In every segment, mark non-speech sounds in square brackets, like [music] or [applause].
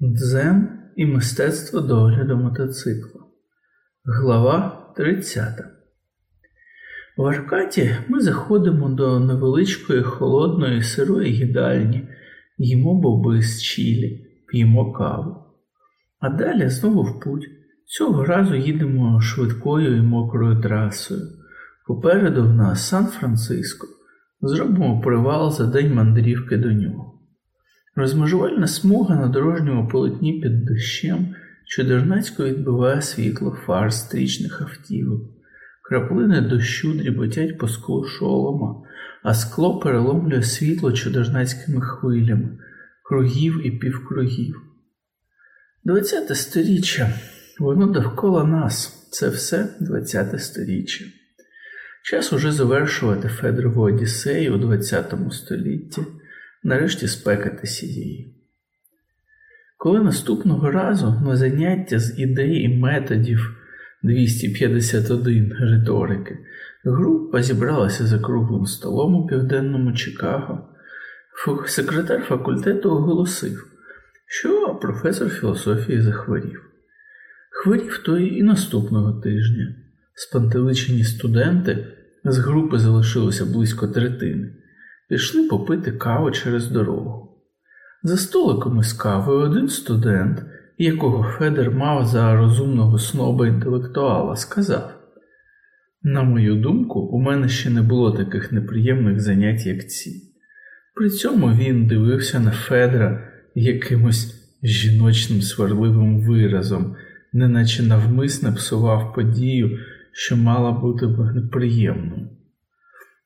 Дзен і мистецтво догляду мотоцикла. Глава 30. В Аркаті ми заходимо до невеличкої холодної сирої їдальні, їмо боби з чілі, п'ємо каву. А далі знову в путь. Цього разу їдемо швидкою і мокрою трасою. Попереду в нас Сан-Франциско. Зробимо привал за день мандрівки до нього. Розмежувальна смуга на дорожньому полотні під дощем чудернацько відбиває світло фар стрічних автівок. Краплини дощу дріботять по склу шолома, а скло переломлює світло чудернацькими хвилями, кругів і півкругів. Двадцяте сторіччя, воно довкола нас, це все двадцяте сторіччя. Час уже завершувати Федорову Одіссею у ХХ столітті нарешті спекатися її. Коли наступного разу на заняття з ідей і методів 251 риторики група зібралася за круглим столом у південному Чикаго, секретар факультету оголосив, що професор філософії захворів. Хворів той і наступного тижня. Спантеличені студенти з групи залишилося близько третини пішли попити каву через дорогу. За столиком із кавою один студент, якого Федер мав за розумного сноба інтелектуала, сказав на мою думку, у мене ще не було таких неприємних занять, як ці. При цьому він дивився на Федра якимось жіночним сварливим виразом, неначе навмисне псував подію, що мала бути неприємною.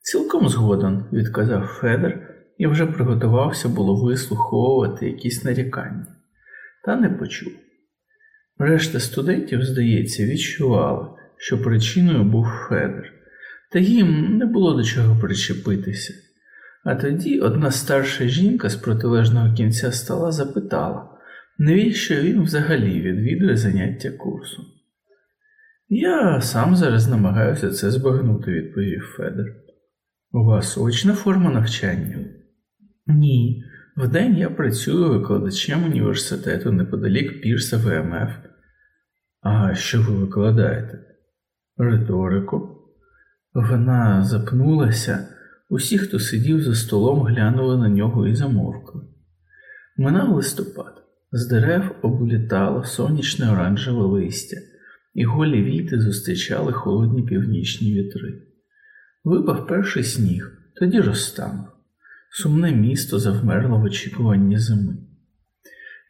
Цілком згоден, відказав Федор і вже приготувався було вислуховувати якісь нарікання, та не почув. Решта студентів, здається, відчували, що причиною був Федор, та їм не було до чого причепитися. А тоді одна старша жінка з протилежного кінця стола запитала, навіщо він взагалі відвідує заняття курсу. Я сам зараз намагаюся це збагнути, відповів Федор. У вас очна форма навчання? Ні. Вдень я працюю викладачем університету неподалік Пірса ВМФ. А що ви викладаєте? Риторику. Вона запнулася, усі, хто сидів за столом, глянули на нього і замовкли. Минав листопад, з дерев облітало сонячне оранжеве листя, і голі віти зустрічали холодні північні вітри. Випав перший сніг, тоді розтанув. Сумне місто завмерло в очікуванні зими.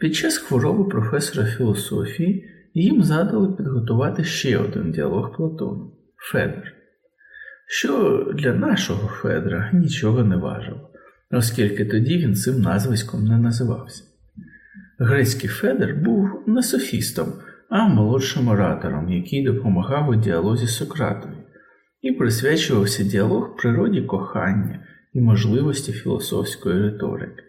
Під час хвороби професора філософії їм задали підготувати ще один діалог Платону Федор, що для нашого Федра нічого не важило, оскільки тоді він цим назвиськом не називався. Грецький Федор був не софістом, а молодшим оратором, який допомагав у діалозі Сократові і присвячувався діалог природі кохання і можливості філософської риторики.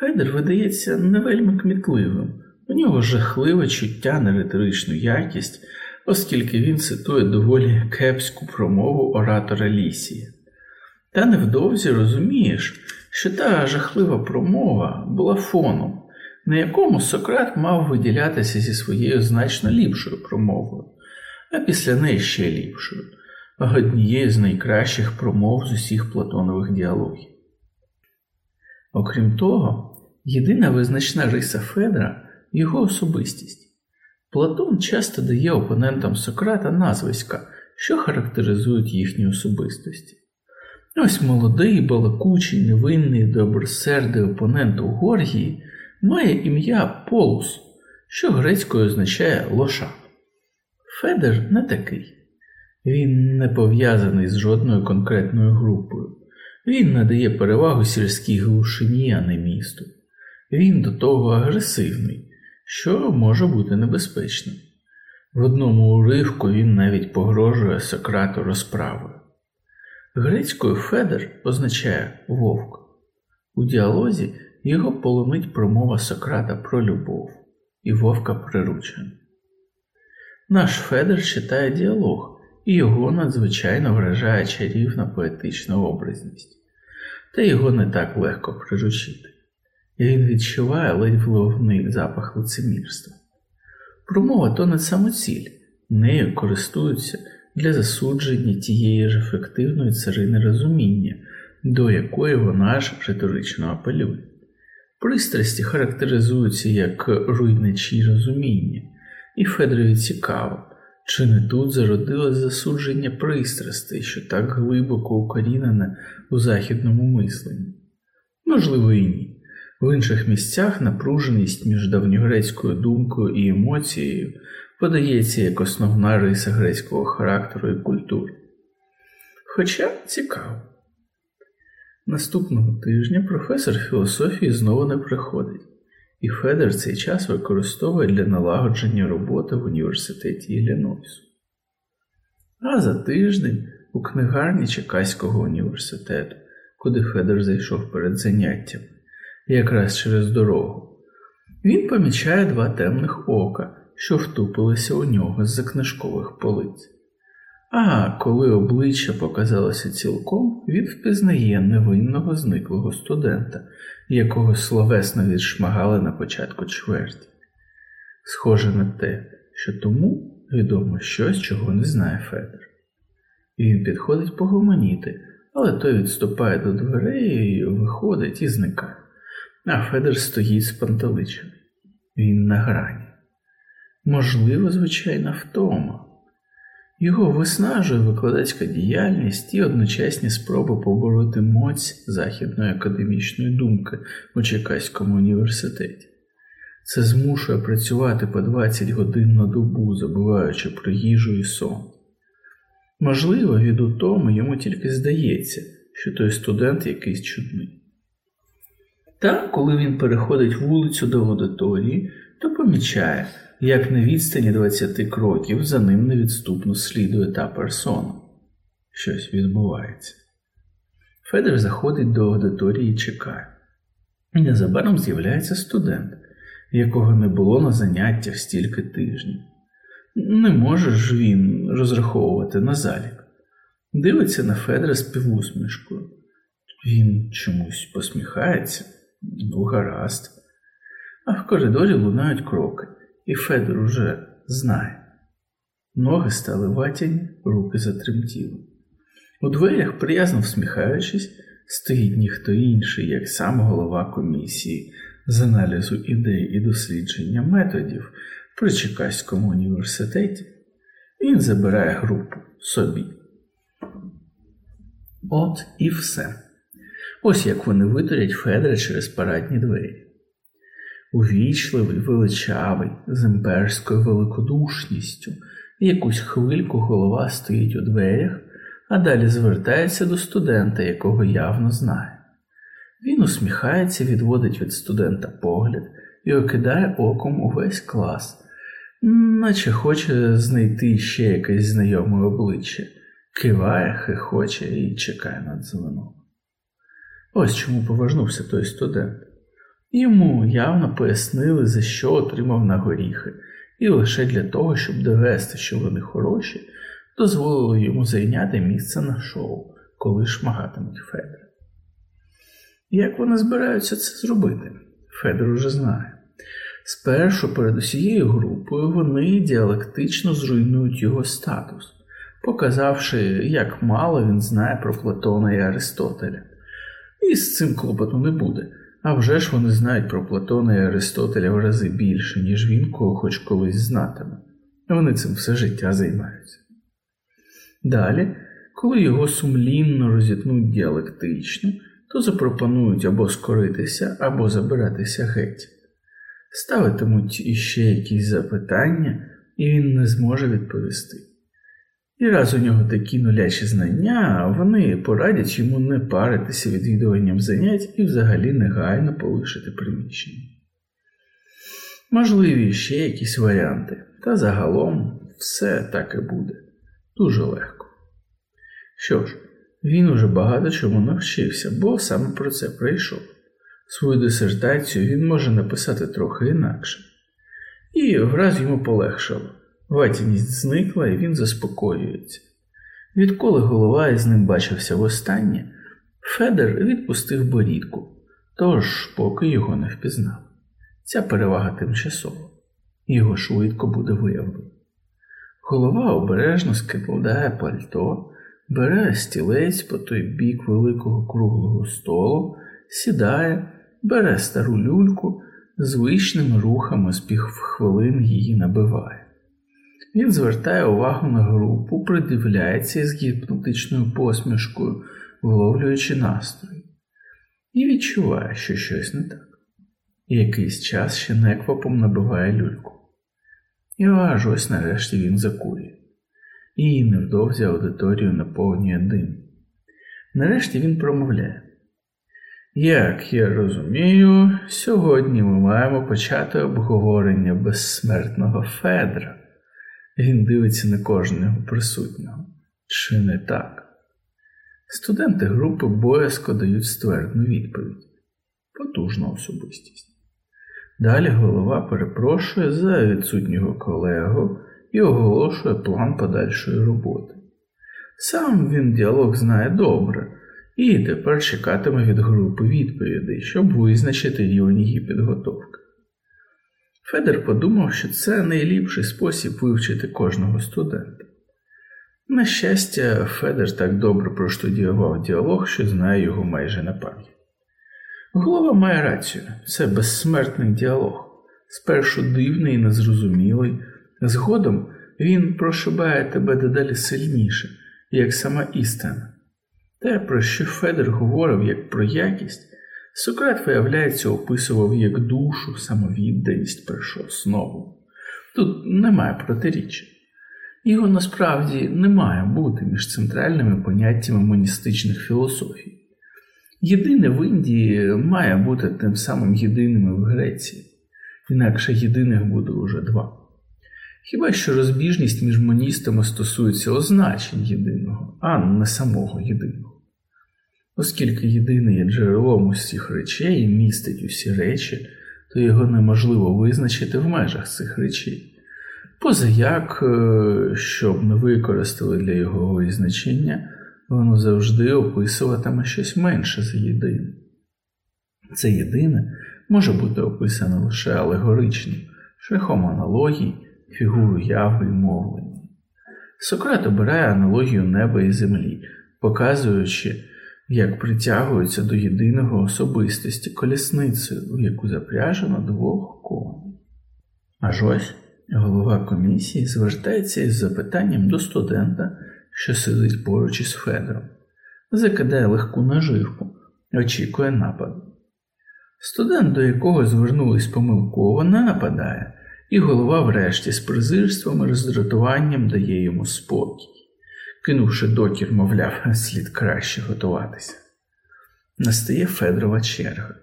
Федер видається не вельми кмітливим, у нього жахливе чуття на риторичну якість, оскільки він цитує доволі кепську промову оратора Лісія. Та невдовзі розумієш, що та жахлива промова була фоном, на якому Сократ мав виділятися зі своєю значно ліпшою промовою а після неї ще ліпшою, однією з найкращих промов з усіх платонових діалогів. Окрім того, єдина визначна риса Федра його особистість. Платон часто дає опонентам Сократа назвиська, що характеризують їхні особистості. Ось молодий, балакучий, невинний, добросердий опонент у Горгії має ім'я Полус, що грецькою означає лоша. Федер не такий. Він не пов'язаний з жодною конкретною групою. Він надає перевагу сільській глушині, а не місту. Він до того агресивний, що може бути небезпечним. В одному уривку він навіть погрожує Сократу розправою. Грецькою Федер означає вовк. У діалозі його полонить промова Сократа про любов і вовка приручений. Наш Федер читає діалог, і його надзвичайно вражає чарівна поетична образність, та його не так легко приручити. і він відчуває ледь вловний запах лицемірства. Промова то не самоціль, нею користуються для засудження тієї ж ефективної царини розуміння, до якої вона ж риторично апелює. Пристрасті характеризуються як руйничі розуміння, і Федорові цікаво, чи не тут зародилось засудження пристрастей, що так глибоко укорінене у західному мисленні? Можливо, і ні. В інших місцях напруженість між давньогрецькою думкою і емоцією подається як основна риса грецького характеру і культури. Хоча цікаво. Наступного тижня професор філософії знову не приходить, і Федер цей час використовує для налагодження роботи в університеті Іллінойсу. А за тиждень у книгарні Чекаського університету, куди Федер зайшов перед заняттям, якраз через дорогу, він помічає два темних ока, що втупилися у нього з-за книжкових полиць. А коли обличчя показалося цілком, він впізнає невинного зниклого студента, якого словесно відшмагали на початку чверті. Схоже на те, що тому відомо щось, чого не знає Федор. Він підходить погомоніти, але той відступає до дверей, виходить і зникає. А Федор стоїть спантеличений. Він на грані. Можливо, звичайна втома. Його виснажує викладацька діяльність і одночасні спроби побороти моць західної академічної думки у Чекаському університеті. Це змушує працювати по 20 годин на добу, забуваючи про їжу і сон. Можливо, від утоми йому тільки здається, що той студент якийсь чудний. Та, коли він переходить вулицю до аудиторії, то помічає, як на відстані 20 кроків за ним невідступно слідує та персона. Щось відбувається. Федор заходить до аудиторії і чекає. І незабаром з'являється студент, якого не було на заняттях стільки тижнів. Не може ж він розраховувати на залік. Дивиться на Федора з півусмішкою. Він чомусь посміхається, ну гаразд. А в коридорі лунають кроки і Федор уже знає. Ноги стали ватяні, руки затремтіли. У дверях, приязно всміхаючись, стоїть ніхто інший, як сам голова комісії з аналізу ідей і дослідження методів при Чекаському університеті. Він забирає групу собі. От і все. Ось як вони витурять Федора через парадні двері увічливий, величавий, з імперською великодушністю, якусь хвильку голова стоїть у дверях, а далі звертається до студента, якого явно знає. Він усміхається, відводить від студента погляд і окидає оком увесь клас, наче хоче знайти ще якесь знайоме обличчя, киває, хихоче і чекає на дзвоном. Ось чому повернувся той студент. Йому явно пояснили, за що отримав на горіхи, і лише для того, щоб довести, що вони хороші, дозволили йому зайняти місце на шоу, коли шмагатимуть Федора. Як вони збираються це зробити? Федор уже знає. Спершу перед усією групою вони діалектично зруйнують його статус, показавши, як мало він знає про Платона і Аристотеля. І з цим клопоту не буде. А вже ж вони знають про Платона і Аристотеля в рази більше, ніж він кого хоч колись знатиме. Вони цим все життя займаються. Далі, коли його сумлінно розітнуть діалектично, то запропонують або скоритися, або забиратися геть. Ставитимуть іще якісь запитання, і він не зможе відповісти. І раз у нього такі нулячі знання, вони порадять йому не паритися відвідуванням занять і взагалі негайно полишити приміщення. Можливі ще якісь варіанти, та загалом все так і буде дуже легко. Що ж, він уже багато чому навчився, бо саме про це прийшов. Свою дисертацію він може написати трохи інакше, і враз йому полегшало. Ватіність зникла, і він заспокоюється. Відколи голова із ним бачився востаннє, Федер відпустив борідку, тож поки його не впізнав. Ця перевага тимчасова, його швидко буде виявлено. Голова обережно скидає пальто, бере стілець по той бік великого круглого столу, сідає, бере стару люльку, звичними рухами з півхвилин її набиває. Він звертає увагу на групу, придивляється із гіпнотичною посмішкою, вловлюючи настрої, і відчуває, що щось не так. І якийсь час ще неквапом набиває люльку. І аж ось нарешті він закурює. І невдовзі аудиторію наповнює дим. Нарешті він промовляє. Як я розумію, сьогодні ми маємо почати обговорення безсмертного Федра. Він дивиться на кожного присутнього. Чи не так? Студенти групи боязко дають ствердну відповідь потужна особистість. Далі голова перепрошує за відсутнього колегу і оголошує план подальшої роботи. Сам він діалог знає добре і тепер чекатиме від групи відповідей, щоб визначити рівень її підготовки. Федер подумав, що це найліпший спосіб вивчити кожного студента. На щастя, Федер так добре проштудіював діалог, що знає його майже на пам'ять. Голова має рацію, це безсмертний діалог, спершу дивний і незрозумілий, згодом він прошибає тебе дедалі сильніше, як сама істина. Те, про що Федер говорив як про якість, Сократ, виявляється, описував як душу, самовідданість першооснову. Тут немає протиріччя. Його насправді не має бути між центральними поняттями моністичних філософій. Єдине в Індії має бути тим самим єдиним в Греції, інакше єдиних буде уже два. Хіба що розбіжність між моністами стосується означень єдиного, а не самого єдиного. Оскільки єдине є джерелом усіх речей і містить усі речі, то його неможливо визначити в межах цих речей. Позаяк, е, щоб не використали для його визначення, воно завжди описуватиме щось менше за єдине. Це єдине може бути описане лише алегорично, шляхом аналогій, фігуру яви і мовлення. Сократ обирає аналогію неба і землі, показуючи, як притягуються до єдиного особистості колісницею, в яку запряжено двох коней. Аж ось голова комісії звертається із запитанням до студента що сидить поруч із Федором, закидає легку наживку, очікує нападу. Студент, до якого звернулись помилково, не нападає, і голова врешті з презирством і роздратуванням дає йому спокій, кинувши докір, мовляв, [laughs] слід краще готуватися. Настає Федорова черга,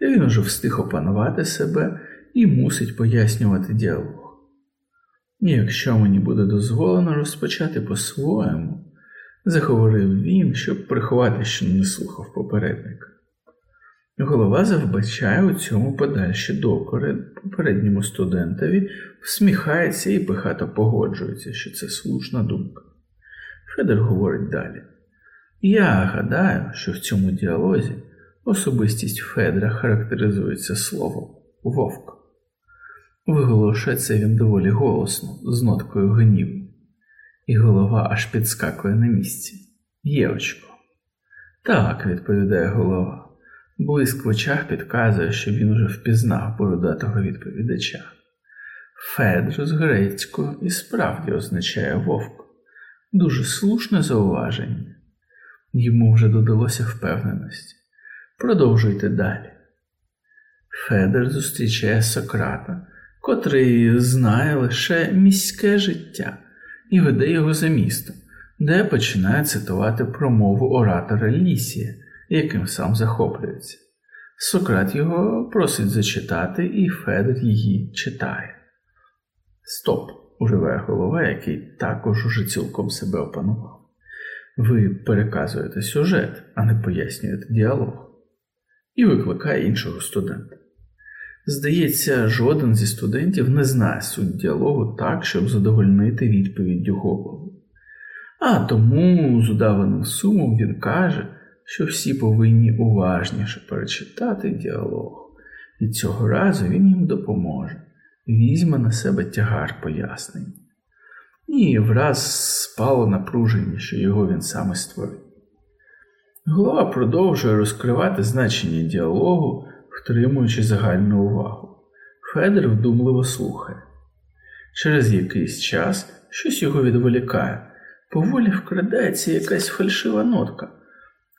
і він уже встиг опанувати себе і мусить пояснювати діалог. І якщо мені буде дозволено розпочати по-своєму, заговорив він, щоб приховати, що не слухав попередника. Голова завбачає у цьому подальші докори попередньому студентові, всміхається і пихато погоджується, що це слушна думка. Федор говорить далі. Я гадаю, що в цьому діалозі особистість Федора характеризується словом вовк. Виголошує це він доволі голосно, з ноткою гніву, і голова аж підскакує на місці. Євочко. Так, відповідає голова. Блиск в очах підказує, що він уже впізнав бородатого відповідача. Федро з грецького і справді означає вовк. Дуже слушне зауваження. Йому вже додалося впевненості. Продовжуйте далі. Федор зустрічає Сократа котрий знає лише міське життя і веде його за містом, де починає цитувати промову оратора Лісія, яким сам захоплюється. Сократ його просить зачитати, і Федор її читає. Стоп, уживає голова, який також уже цілком себе опанував. Ви переказуєте сюжет, а не пояснюєте діалог, і викликає іншого студента. Здається, жоден зі студентів не знає суть діалогу так, щоб задовольнити відповіддю голову. А тому, з удаваним сумом, він каже, що всі повинні уважніше перечитати діалог, і цього разу він їм допоможе, візьме на себе тягар пояснень. І враз спало напруження, що його він саме створив. Голова продовжує розкривати значення діалогу, втримуючи загальну увагу. Федор вдумливо слухає. Через якийсь час щось його відволікає, поволі вкрадається якась фальшива нотка.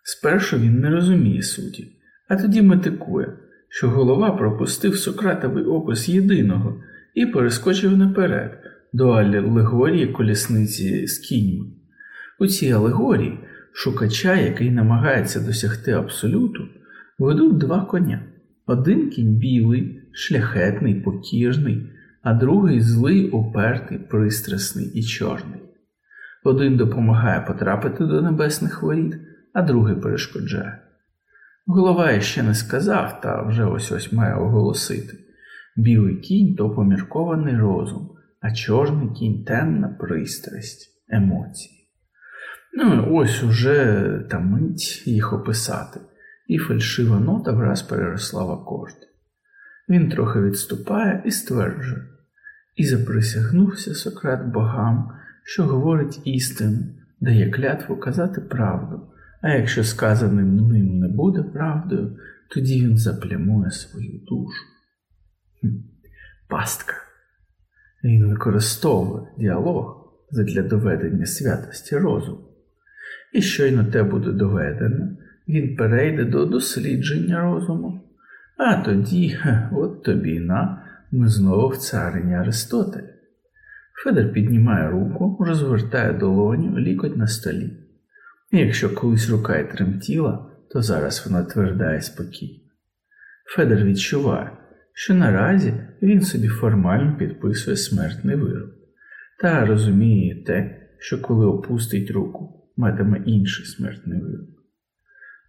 Спершу він не розуміє суті, а тоді метикує, що голова пропустив Сократовий опис єдиного і перескочив наперед до алегорії колісниці з кіньми. У цій алегорії шукача, який намагається досягти абсолюту, ведуть два коня. Один кінь білий, шляхетний, покірний, а другий злий, упертий, пристрасний і чорний. Один допомагає потрапити до небесних воріт, а другий перешкоджає. Голова ще не сказав, та вже ось ось має оголосити білий кінь то поміркований розум, а чорний кінь темна пристрасть, емоції. Ну, ось уже та мить їх описати, і фальшива нота враз переросла в акорд. Він трохи відступає і стверджує, і заприсягнувся Сократ богам, що говорить істину, дає клятву казати правду, а якщо сказаним ним не буде правдою, тоді він заплямує свою душу. Хм. Пастка. Він використовує діалог задля доведення святості розуму. І щойно те буде доведено, він перейде до дослідження розуму. А тоді, от тобі на, ми знову в царині Аристотеля. Федор піднімає руку, розвертає долоню, лікоть на столі. І якщо колись рука й тремтіла, то зараз вона тверда і спокійна. Федор відчуває, що наразі він собі формально підписує смертний вирок, та розуміє те, що коли опустить руку, матиме інший смертний вирок.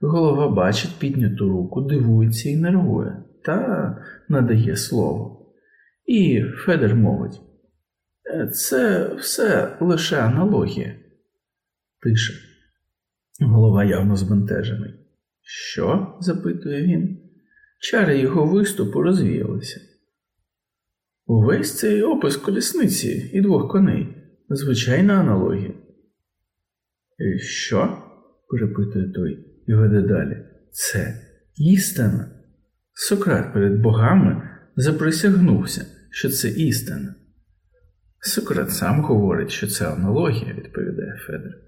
Голова бачить підняту руку, дивується і нервує, та надає слово. І Федор мовить: це все лише аналогія. Тише. Голова явно збентежений. Що? запитує він. Чари його виступу розвіялися. Увесь цей опис колісниці і двох коней звичайна аналогія. Що? перепитує той і веде далі. Це істина. Сократ перед богами заприсягнувся, що це істина. Сократ сам говорить, що це аналогія, відповідає Федор.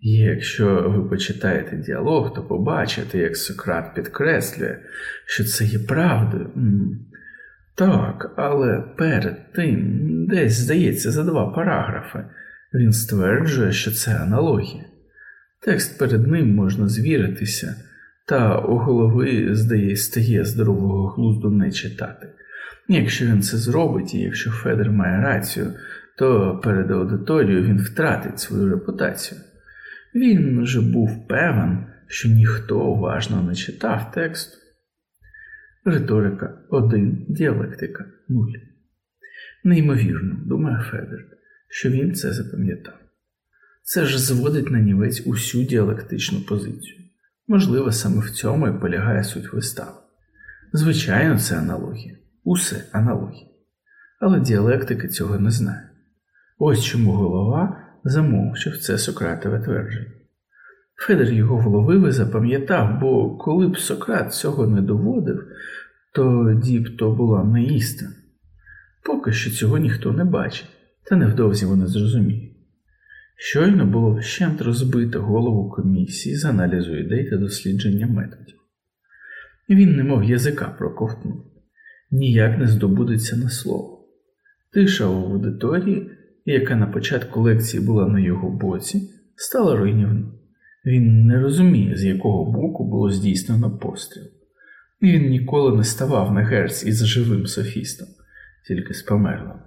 Якщо ви почитаєте діалог, то побачите, як Сократ підкреслює, що це є правдою. Так, але перед тим, десь, здається, за два параграфи, він стверджує, що це аналогія. Текст перед ним можна звіритися, та у голови, здається, стає здорового глузду не читати. Якщо він це зробить, і якщо Федор має рацію, то перед аудиторією він втратить свою репутацію. Він вже був певен, що ніхто уважно не читав тексту. Риторика 1, діалектика 0. Неймовірно, думає Федор, що він це запам'ятав. Це ж зводить на нівець усю діалектичну позицію. Можливо, саме в цьому і полягає суть вистави. Звичайно, це аналогія, усе аналогія. Але діалектика цього не знає. Ось чому голова замовчив це Сократове твердження. Федор його вловив і запам'ятав, бо коли б Сократ цього не доводив, тоді б то була не істина. Поки що цього ніхто не бачить, та невдовзі вони зрозуміють. Щойно було вщент розбито голову комісії з аналізу ідей та дослідження методів. Він немов язика проковтнув, ніяк не здобудеться на слово. Тиша в аудиторії, яка на початку лекції була на його боці, стала руйнівною. Він не розуміє, з якого боку було здійснено постріл. Він ніколи не ставав на герць із живим софістом, тільки з померлим.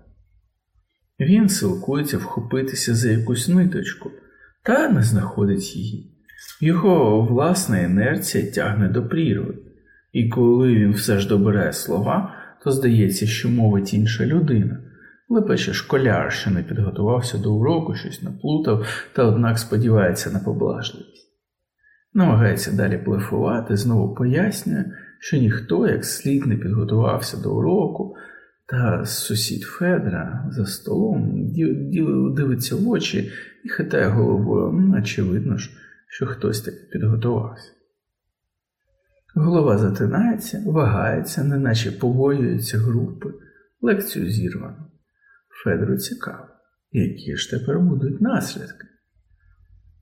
Він силкується вхопитися за якусь ниточку, та не знаходить її. Його власна інерція тягне до прірви, і коли він все ж добирає слова, то здається, що мовить інша людина. Лепече школяр, що не підготувався до уроку, щось наплутав, та однак сподівається на поблажливість. Намагається далі блефувати, знову пояснює, що ніхто як слід не підготувався до уроку, та сусід Федра за столом дивиться в очі і хитає головою, наче видно ж, що хтось таки підготувався. Голова затинається, вагається, неначе побоюється групи, лекцію зірвано. Федору цікаво, які ж тепер будуть наслідки.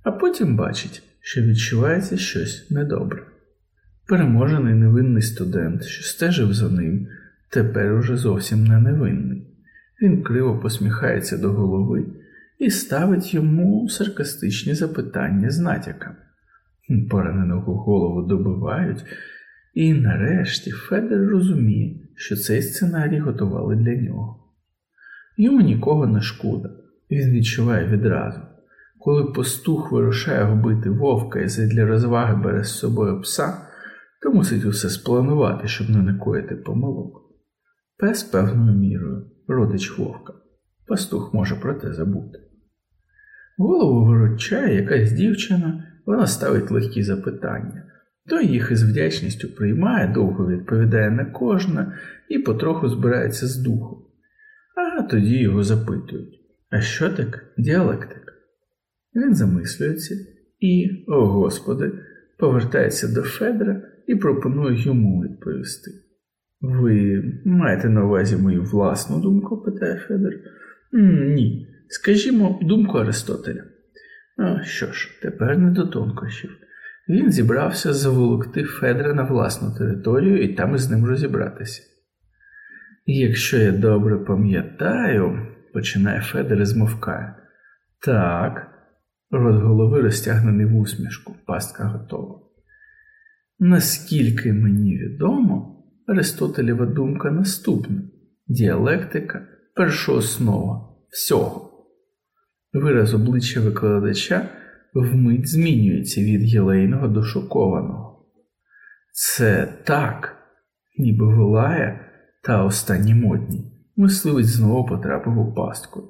А потім бачить, що відчувається щось недобре. Переможений невинний студент, що стежив за ним, тепер уже зовсім не невинний. Він криво посміхається до голови і ставить йому саркастичні запитання з натяками. Пораненого голову добивають, і нарешті Федер розуміє, що цей сценарій готували для нього. Йому нікого не шкода, він відчуває відразу. Коли пастух вирушає вбити вовка і задля розваги бере з собою пса, то мусить усе спланувати, щоб не накоїти помилок. Пес певною мірою, родич вовка. Пастух може про те забути. Голову виручає якась дівчина, вона ставить легкі запитання, той їх із вдячністю приймає, довго відповідає на кожне і потроху збирається з духу. А тоді його запитують: А що так діалектика? Він замислюється і, о Господи, повертається до Федора і пропонує йому відповісти. Ви маєте на увазі мою власну думку? питає Федор. Ні. Скажімо, думку Аристотеля. Ну що ж, тепер не до тонкощів. Він зібрався заволокти Федра на власну територію і там із ним розібратися. Якщо я добре пам'ятаю, починає Федор і змовкає. Так, рот голови розтягнений в усмішку, пастка готова. Наскільки мені відомо, Аристотелєва думка наступна діалектика першооснова всього. Вираз обличчя викладача вмить змінюється від єлейного до шокованого. Це так, ніби волає та останні модні. Мисливець знову потрапив у пастку.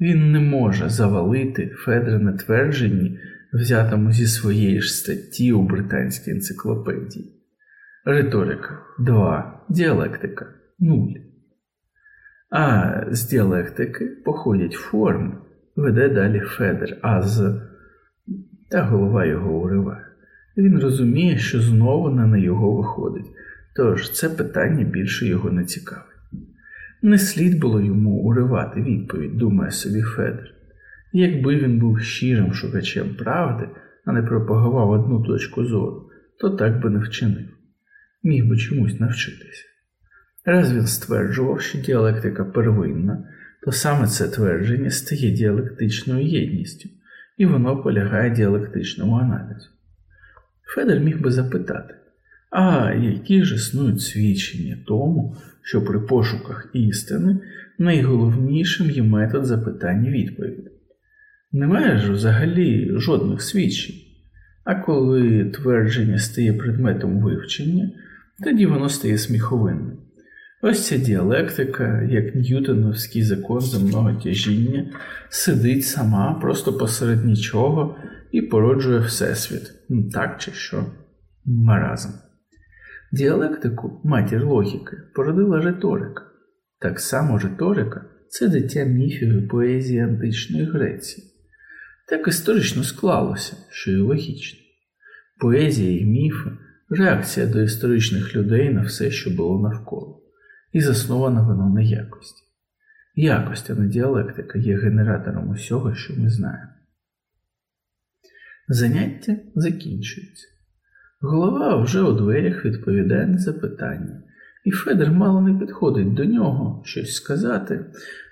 Він не може завалити Федра на твердженні, взятому зі своєї ж статті у британській енциклопедії. Риторика 2. Діалектика 0. А з діалектики походять форми, веде далі Федер, а з та голова його уриває. Він розуміє, що знову не на його виходить, тож це питання більше його не цікавить. Не слід було йому уривати відповідь, думає собі Федор. Якби він був щирим шукачем правди, а не пропагував одну точку зору, то так би не вчинив, міг би чомусь навчитися. Раз він стверджував, що діалектика первинна, то саме це твердження стає діалектичною єдністю, і воно полягає діалектичному аналізу. Федор міг би запитати, а які ж існують свідчення тому, що при пошуках істини найголовнішим є метод запитання відповіді? Немає ж взагалі жодних свідчень, а коли твердження стає предметом вивчення, тоді воно стає сміховинним. Ось ця діалектика, як Ньютоновський закон земного тяжіння, сидить сама просто посеред нічого і породжує Всесвіт, ну, так чи що, маразм. Діалектику, матір логіки, породила риторика. Так само риторика це дитя міфів і поезії античної Греції. Так історично склалося, що й логічно. Поезія і міфи реакція до історичних людей на все, що було навколо і заснована вона на якості. Якость, а не діалектика є генератором усього, що ми знаємо. Заняття закінчується. Голова вже у дверях відповідає на запитання, і Федор мало не підходить до нього щось сказати,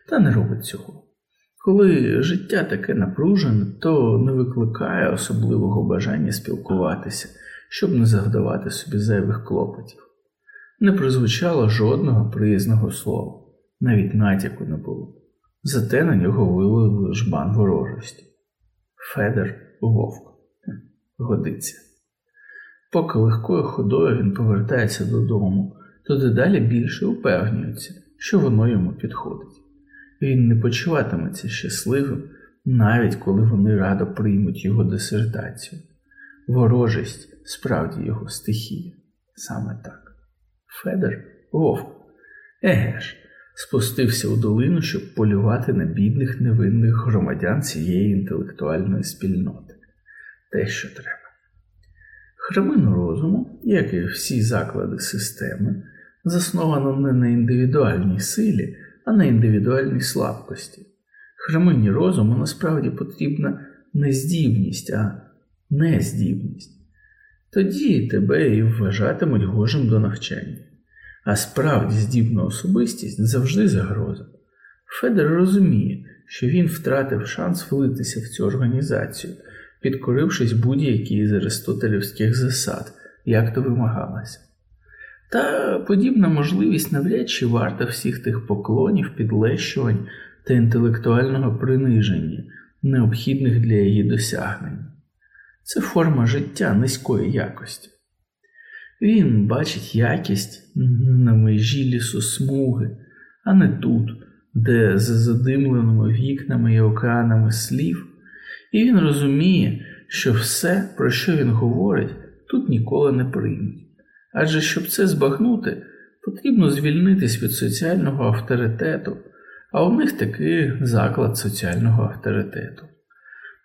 та не робить цього. Коли життя таке напружене, то не викликає особливого бажання спілкуватися, щоб не завдавати собі зайвих клопотів не прозвучало жодного приязного слова, навіть натяку не було. Зате на нього вилили жбан ворожості. Федер вовк. Годиться. Поки легкою ходою він повертається додому, то дедалі більше упевнюється, що воно йому підходить. Він не почуватиметься щасливим, навіть коли вони радо приймуть його дисертацію. ворожість справді його стихія. Саме так. Федор вовк. Еге ж, спустився у долину, щоб полювати на бідних невинних громадян цієї інтелектуальної спільноти. Те, що треба. Храмину розуму, як і всі заклади системи, засновано не на індивідуальній силі, а на індивідуальній слабкості. Храмині розуму насправді потрібна не здібність, а нездібність. Тоді тебе і вважатимуть гожим до навчання. А справді здібна особистість завжди загроза. Федер розуміє, що він втратив шанс влитися в цю організацію, підкорившись будь-якій з аристотелівських засад, як то вимагалося. Та подібна можливість навряд чи варта всіх тих поклонів, підлещувань та інтелектуального приниження, необхідних для її досягнення. Це форма життя низької якості. Він бачить якість на межі лісу смуги, а не тут, де за задимленими вікнами і океанами слів, і він розуміє, що все, про що він говорить, тут ніколи не приймуть. Адже щоб це збагнути, потрібно звільнитись від соціального авторитету, а у них таки заклад соціального авторитету.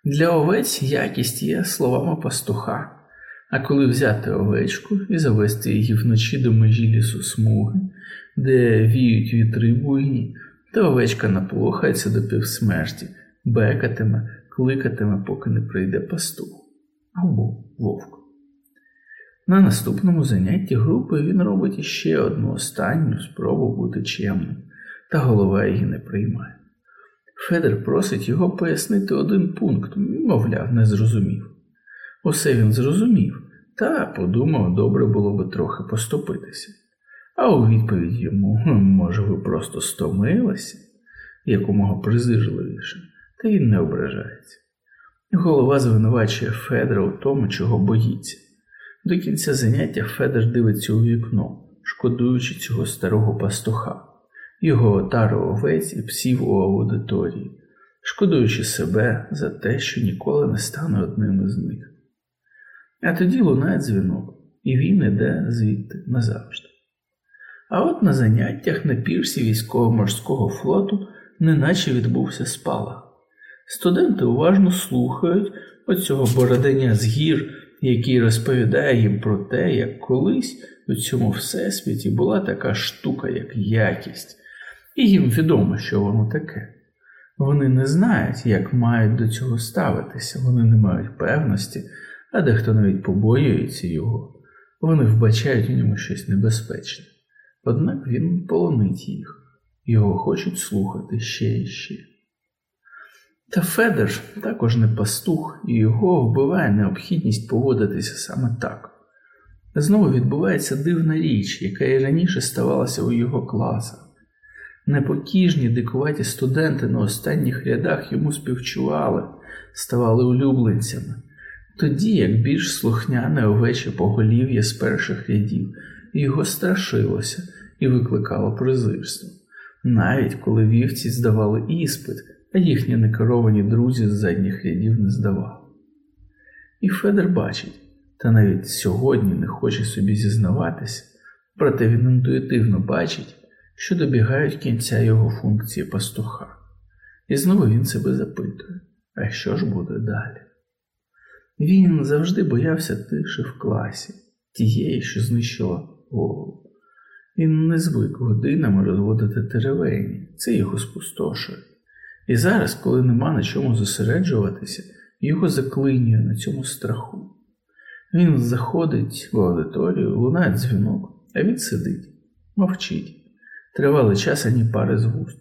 Для овець якість є словами пастуха. А коли взяти овечку і завести її вночі до межі лісу смуги, де віють вітри буйні, то овечка наплохається до півсмерті, бекатиме, кликатиме, поки не прийде пастух або вовк. На наступному занятті групи він робить іще одну останню спробу бути чемним, та голова її не приймає. Федер просить його пояснити один пункт, мовляв, не зрозумів. Усе він зрозумів, та подумав, добре було би трохи поступитися. А у відповідь йому, може, ви просто стомилися, якомога презирливіше, та він не ображається. Голова звинувачує Федора у тому, чого боїться. До кінця заняття Федор дивиться у вікно, шкодуючи цього старого пастуха, його отару овець і псів у аудиторії, шкодуючи себе за те, що ніколи не стане одним із них. А тоді лунає дзвінок, і він іде звідти назавжди. А от на заняттях на пірсі військово-морського флоту неначе відбувся спалах. Студенти уважно слухають оцього бородання з гір, який розповідає їм про те, як колись у цьому всесвіті була така штука, як якість, і їм відомо, що воно таке. Вони не знають, як мають до цього ставитися, вони не мають певності а дехто навіть побоюється його, вони вбачають у ньому щось небезпечне. Однак він полонить їх, його хочуть слухати ще і ще. Та Федер також не пастух, і його вбиває необхідність поводитися саме так. Знову відбувається дивна річ, яка і раніше ставалася у його класах. Непокіжні, дикуваті студенти на останніх рядах йому співчували, ставали улюбленцями, тоді як більш слухняне овече поголів'я з перших рядів його страшилося і викликало презирство, навіть коли вівці здавали іспит, а їхні некеровані друзі з задніх рядів не здавали. І Федер бачить, та навіть сьогодні не хоче собі зізнаватися, проте він інтуїтивно бачить, що добігають кінця його функції пастуха. І знову він себе запитує, а що ж буде далі? Він завжди боявся тиші в класі, тієї, що знищила голову. Він не звик годинами розводити теревені, це його спустошує. І зараз, коли нема на чому зосереджуватися, його заклинює на цьому страху. Він заходить в аудиторію, лунає дзвінок, а він сидить, мовчить. Тривалий час ані пари з вуст.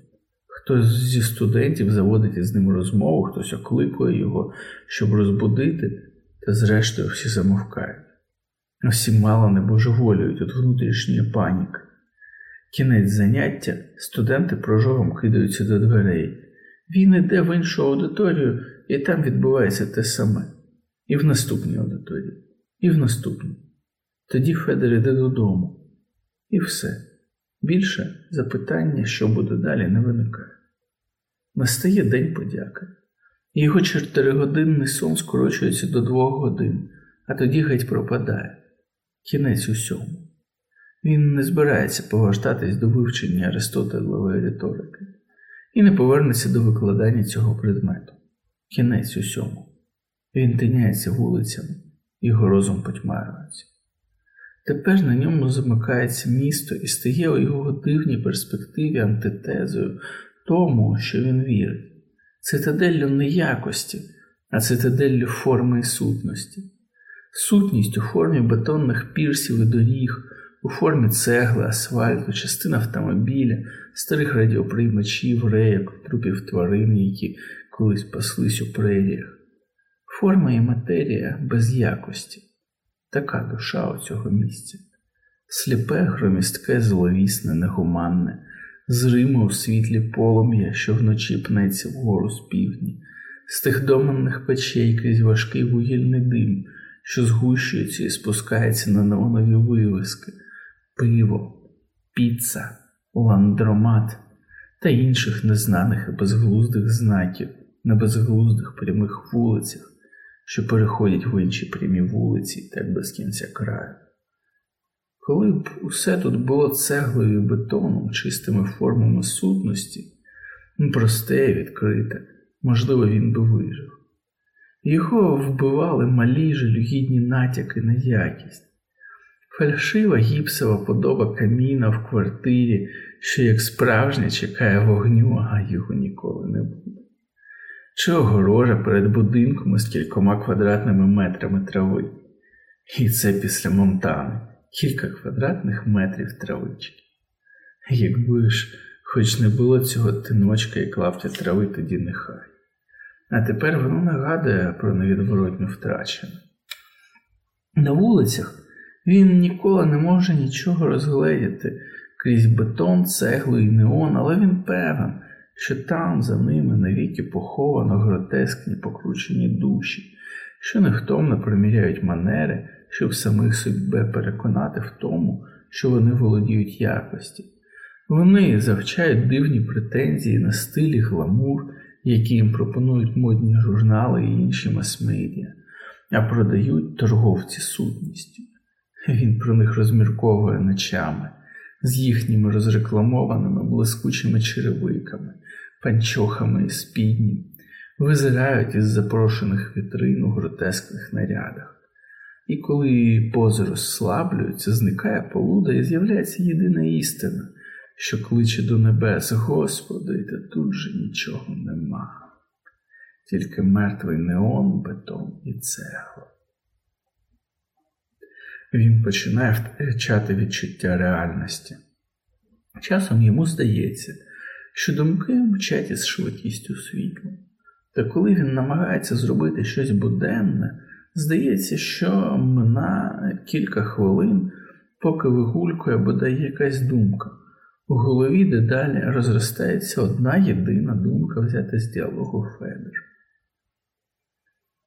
Хтось зі студентів заводить із ним розмову, хтось окликує його, щоб розбудити, та зрештою всі замовкають. Всі мало не божеволюють від внутрішньої паніки. Кінець заняття студенти прожором кидаються до дверей. Він йде в іншу аудиторію, і там відбувається те саме. І в наступній аудиторії, і в наступній. Тоді Федор йде додому. І все. Більше запитання, що буде далі, не виникає. Настає день подяки. Його чотиригодинний сон скорочується до двох годин, а тоді геть пропадає. Кінець усьому. Він не збирається повертатись до вивчення Аристотелевої риторики і не повернеться до викладання цього предмету. Кінець усьому. Він тиняється вулицями, його розум потьмарюється. Тепер на ньому замикається місто і стає у його дивній перспективі антитезою тому, що він вірить, цитаделлю не якості, а цитаделлю форми і сутності, сутність у формі бетонних пірсів і доріг, у формі цегли, асфальту, частин автомобіля, старих радіоприймачів, рейок, трупів тварин, які колись паслись у преріях. Форма і матерія без якості, така душа у цього місця, сліпе, громістке, зловісне, негуманне, зриме у світлі полум'я, що вночі пнеться вгору з півдні, з тих доменних печей крізь важкий вугільний дим, що згущується і спускається на неонові вивиски, пиво, піца, ландромат та інших незнаних і безглуздих знаків на безглуздих прямих вулицях що переходять в інші прямі вулиці так без кінця краю. Коли б усе тут було цеглою і бетоном, чистими формами сутності, ну, просте, відкрите, можливо, він би вижив. Його вбивали малі жалюгідні натяки на якість, фальшива гіпсова подоба каміна в квартирі, що як справжня чекає вогню, а його ніколи не буде чи огорожа перед будинком із кількома квадратними метрами трави. І це після Монтани кілька квадратних метрів травички. Якби ж хоч не було цього тиночка і клаптя трави, тоді нехай. А тепер воно нагадує про невідворотню втрачену. На вулицях він ніколи не може нічого розгледіти крізь бетон, цеглу і неон, але він певен, що там за ними навіки поховано гротескні покручені душі, що невтомно приміряють манери, щоб самих себе переконати в тому, що вони володіють якості. Вони завчають дивні претензії на стилі гламур, які їм пропонують модні журнали і інші мас-медіа, а продають торговці сутністю. Він про них розмірковує ночами з їхніми розрекламованими блискучими черевиками, панчохами і спідні, визирають із запрошених вітрин у гротескних нарядах. І коли пози розслаблюються, зникає полуда і з'являється єдина істина, що кличе до небес Господи, та тут же нічого нема, тільки мертвий неон, бетон і цегла. Він починає втрачати відчуття реальності. Часом йому здається, що думки мчать із швидкістю світла. Та коли він намагається зробити щось буденне, здається, що мина кілька хвилин, поки вигулькує бодай якась думка. У голові дедалі розростається одна єдина думка взяти з діалогу Федер.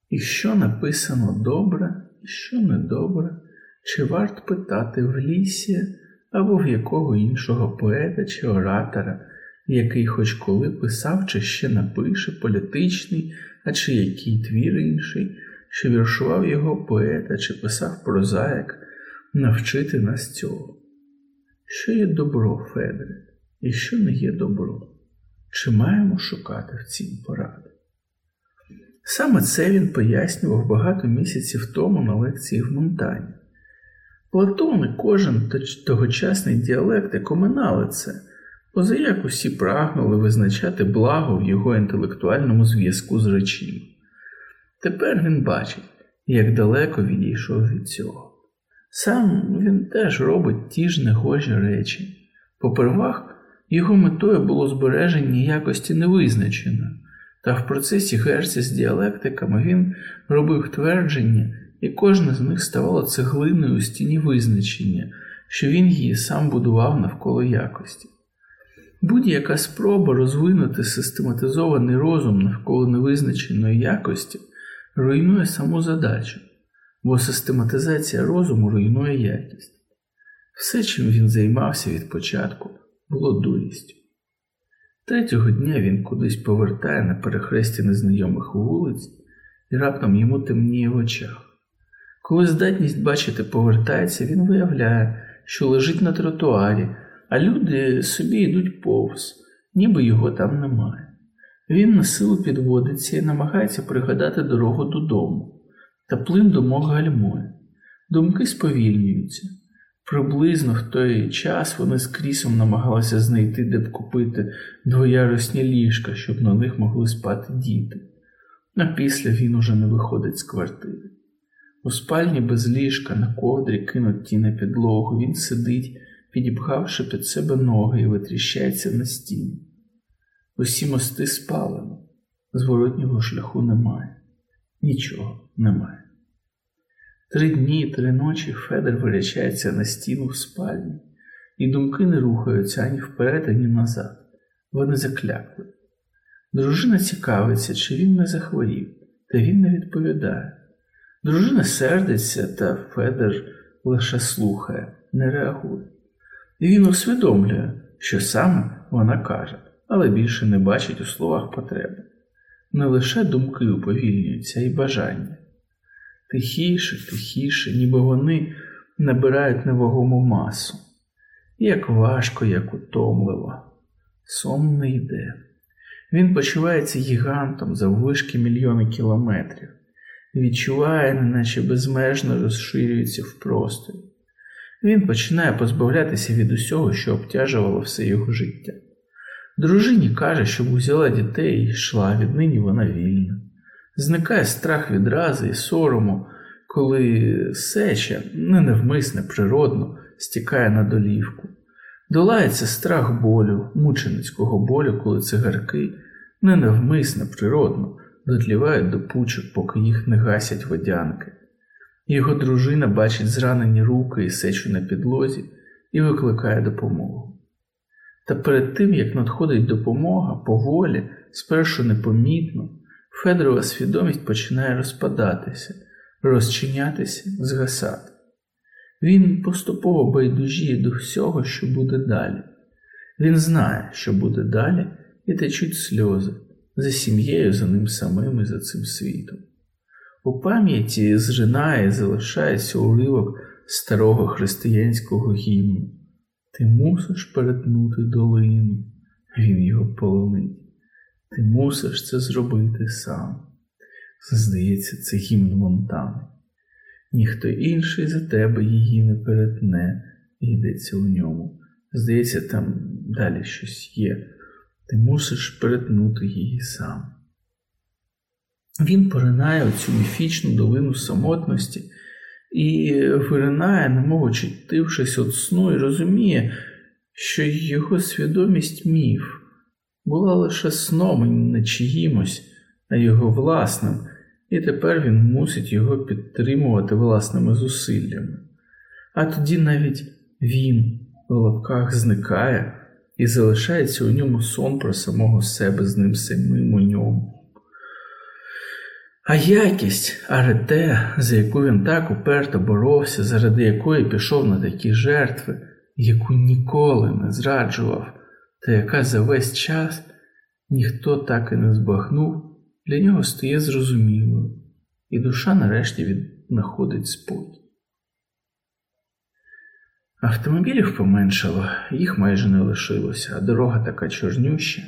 І що написано добре, і що недобре, чи варт питати в лісі або в якого іншого поета чи оратора, який хоч коли писав, чи ще напише політичний, а чи який твір інший, що віршував його поета чи писав прозаїк, навчити нас цього. Що є добро, Федре, і що не є добро? Чи маємо шукати в цім поради? Саме це він пояснював багато місяців тому на лекції в Монтані. Платон і кожен тогочасний діалектик оминали це, позаяк усі прагнули визначати благо в його інтелектуальному зв'язку з речима. Тепер він бачить, як далеко відійшов від цього. Сам він теж робить ті ж негожі речі. Попервах, його метою було збереження якості невизначено, та в процесі герці з діалектиками він робив твердження і кожна з них ставала цеглиною у стіні визначення, що він її сам будував навколо якості. Будь-яка спроба розвинути систематизований розум навколо невизначеної якості руйнує саму задачу, бо систематизація розуму руйнує якість. Все, чим він займався від початку, було дурістю. Третього дня він кудись повертає на перехресті незнайомих вулиць, і раптом йому темніє в очах. Коли здатність бачити повертається, він виявляє, що лежить на тротуарі, а люди собі йдуть повз, ніби його там немає. Він на силу підводиться і намагається пригадати дорогу додому, та плин думок гальмує. Думки сповільнюються. Приблизно в той час вони з крісом намагалися знайти, де б купити двоярусні ліжка, щоб на них могли спати діти. А після він уже не виходить з квартири. У спальні без ліжка на ковдрі кинуті на підлогу, він сидить, підіпхавши під себе ноги і витріщається на стіну. Усі мости спалено, зворотнього шляху немає, нічого немає. Три дні, три ночі Федор вирячається на стіну в спальні, і думки не рухаються ані вперед, ані назад. Вони заклякли. Дружина цікавиться, чи він не захворів, та він не відповідає. Дружина сердиться, та Федор лише слухає, не реагує. І він усвідомлює, що саме вона каже, але більше не бачить у словах потреби. Не лише думки уповільнюються, й бажання. Тихіше, тихіше, ніби вони набирають невагому масу. Як важко, як утомливо. Сон не йде. Він почувається гігантом заввишки мільйони кілометрів, відчуває, неначе безмежно розширюється в просторі. Він починає позбавлятися від усього, що обтяжувало все його життя. Дружині каже, щоб узяла дітей і йшла, віднині вона вільна. Зникає страх відрази і сорому, коли сеча, не невмисне, природно, стікає на долівку. Долається страх болю, мученицького болю, коли цигарки, не невмисне, природно, дотлівають до пучок, поки їх не гасять водянки. Його дружина бачить зранені руки і сечу на підлозі і викликає допомогу. Та перед тим, як надходить допомога, поволі, спершу непомітно, Федорова свідомість починає розпадатися, розчинятися, згасати. Він поступово байдужіє до всього, що буде далі. Він знає, що буде далі, і течуть сльози за сім'єю, за ним самим і за цим світом. У пам'яті зринає залишається уривок старого християнського гімну. Ти мусиш перетнути долину, він його полонить. Ти мусиш це зробити сам. Здається, це гімн Монтани. Ніхто інший за тебе її не перетне, йдеться у ньому. Здається, там далі щось є. Ти мусиш перетнути її сам. Він поринає цю міфічну долину самотності і виринає, немов очутившись від сну, і розуміє, що його свідомість міф була лише сном і не чиїмось, а його власним, і тепер він мусить його підтримувати власними зусиллями. А тоді навіть він в лапках зникає і залишається у ньому сон про самого себе з ним самим у ньому. А якість, арете, за яку він так уперто боровся, заради якої пішов на такі жертви, яку ніколи не зраджував, та яка за весь час ніхто так і не збагнув, для нього стає зрозумілою, і душа нарешті віднаходить спокій. Автомобілів поменшало, їх майже не лишилося, а дорога така чорнюща,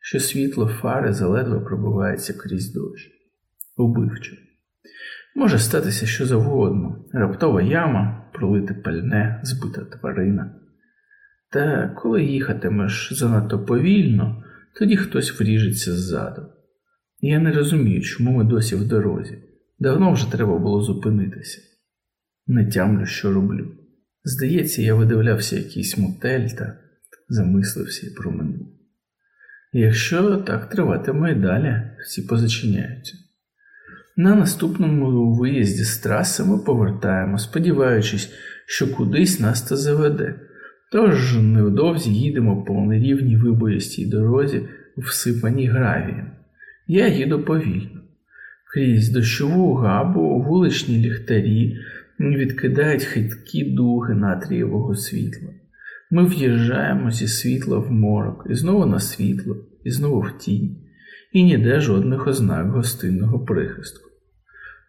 що світло фари заледве пробивається крізь дощ. Убивчо. Може статися що завгодно, раптова яма, пролите пальне, збита тварина. Та коли їхатимеш занадто повільно, тоді хтось вріжеться ззаду. Я не розумію, чому ми досі в дорозі. Давно вже треба було зупинитися. Не тямлю, що роблю. Здається, я видивлявся якийсь мотель та замислився і про мене. Якщо так триватиме і далі, всі позачиняються. На наступному виїзді з траси ми повертаємо, сподіваючись, що кудись нас це заведе. Тож невдовзі їдемо по нерівній вибоїстій дорозі, всипаній гравієм. Я їду повільно. Крізь дощову габу вуличні ліхтарі відкидають хиткі дуги натрієвого світла. Ми в'їжджаємо зі світла в морок, і знову на світло, і знову в тінь, і ніде жодних ознак гостинного прихистку.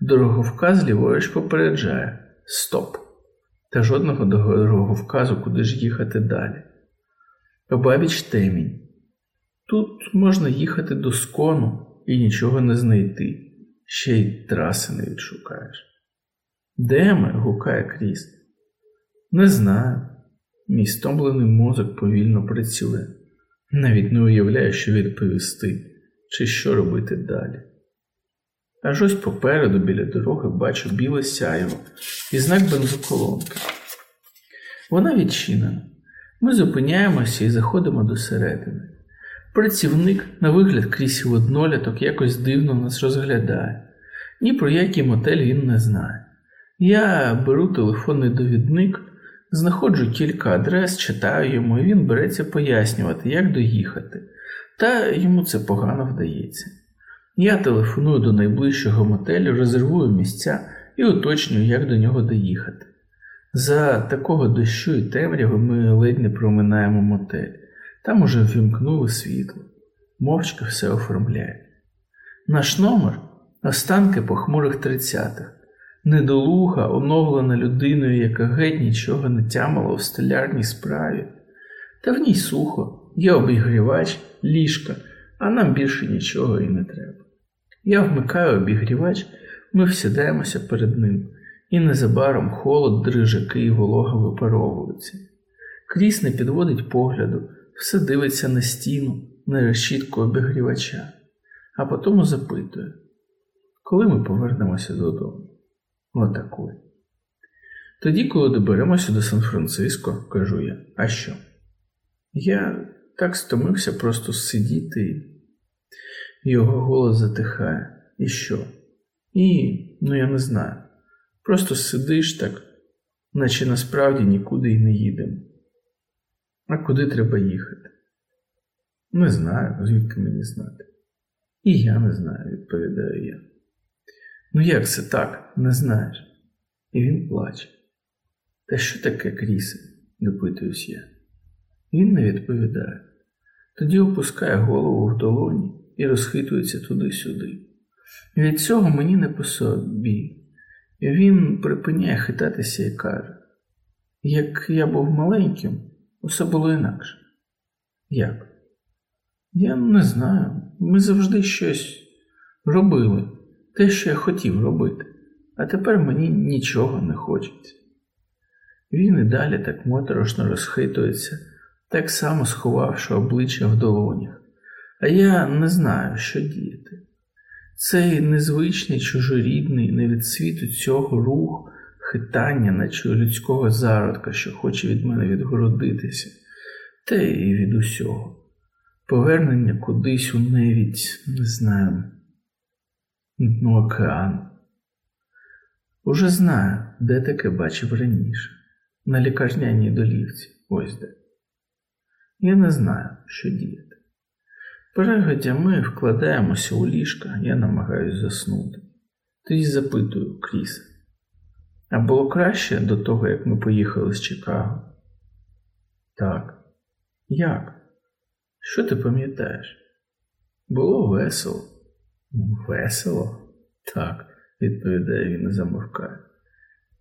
Дороговказ ліворуч попереджає Стоп. Та жодного дороговказу, куди ж їхати далі. Обабіч темінь. Тут можна їхати до скону і нічого не знайти, ще й траси не відшукаєш. Де ми? гукає Кріс. Не знаю. Мій стомлений мозок повільно працює. Навіть не уявляю, що відповісти, чи що робити далі. Аж ось попереду біля дороги бачу біле сяйво і знак бензоколонки. Вона відчинена. Ми зупиняємося і заходимо до середини. Працівник, на вигляд крізь одноляток, якось дивно нас розглядає. Ні про який мотель він не знає. Я беру телефонний довідник, знаходжу кілька адрес, читаю йому, і він береться пояснювати, як доїхати, та йому це погано вдається. Я телефоную до найближчого мотелю, резервую місця і уточнюю, як до нього доїхати. За такого дощу і темряви ми ледь не проминаємо мотель. Там уже ввімкнули світло, мовчки все оформляє. Наш номер останки похмурих тридцятих, недолуга, оновлена людиною, яка геть нічого не тямила в столярній справі. Та в ній сухо, є обігрівач, ліжка, а нам більше нічого і не треба. Я вмикаю обігрівач, ми всідаємося перед ним, і незабаром холод дрижаки і волога випаровуються. Кріс не підводить погляду, все дивиться на стіну, на решітку обігрівача, а потім запитує, коли ми повернемося додому. Отакої. Тоді, коли доберемося до Сан-Франциско, кажу я, а що? Я так стомився просто сидіти. Його голос затихає. І що? І, ну я не знаю. Просто сидиш так, наче насправді нікуди й не їдемо. А куди треба їхати? Не знаю, звідки мені знати. І я не знаю, відповідаю я. Ну як це так, не знаєш? І він плаче. Та що таке крісе? допитуюсь я. Він не відповідає. Тоді опускає голову в долоні і розхитується туди-сюди. Від цього мені не по собі. Він припиняє хитатися і каже: Як я був маленьким, усе було інакше. Як? Я не знаю. Ми завжди щось робили, те, що я хотів робити, а тепер мені нічого не хочеться. Він і далі так моторошно розхитується, так само сховавши обличчя в долонях, а я не знаю, що діяти. Цей незвичний, чужорідний, не від світу цього рух, хитання, наче людського зародка, що хоче від мене відгородитися, те і від усього. Повернення кудись у невідь, не знаю, дно океану. Уже знаю, де таке бачив раніше, на лікарняній долівці, ось де. Я не знаю, що діяти. Перегодя ми вкладаємося у ліжка, я намагаюся заснути. Тоді запитую Кріса. А було краще до того, як ми поїхали з Чикаго? Так. Як? Що ти пам'ятаєш? Було весело. Весело? Так, відповідає він і замовкає.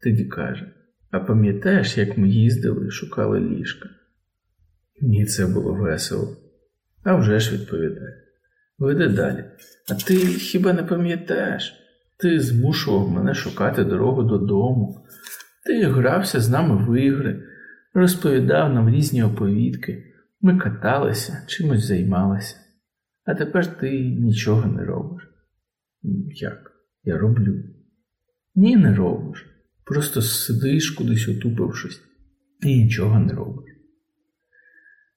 Тоді каже, а пам'ятаєш, як ми їздили і шукали ліжка? Ні, це було весело. А вже ж відповідає. Веде далі. А ти хіба не пам'ятаєш? Ти змушував мене шукати дорогу додому. Ти грався з нами в ігри, розповідав нам різні оповідки. Ми каталися, чимось займалися. А тепер ти нічого не робиш. Як? Я роблю. Ні, не робиш. Просто сидиш кудись утупившись і нічого не робиш.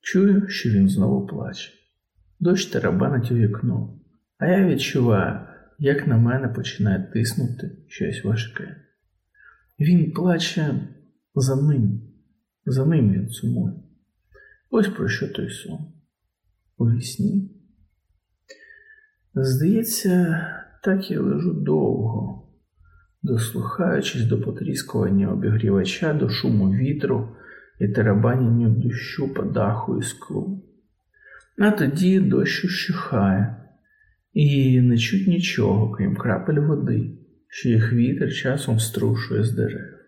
Чую, що він знову плаче. Дощ тарабанить у вікно, а я відчуваю, як на мене починає тиснути щось важке. Він плаче за ним, за ним він сумує. Ось про що той сон. У вісні. Здається, так я лежу довго, дослухаючись до потріскування обігрівача, до шуму вітру і тарабанінню дощу по даху і склу. А тоді дощ ущухає, і не чуть нічого, крім крапель води, що їх вітер часом струшує з дерев.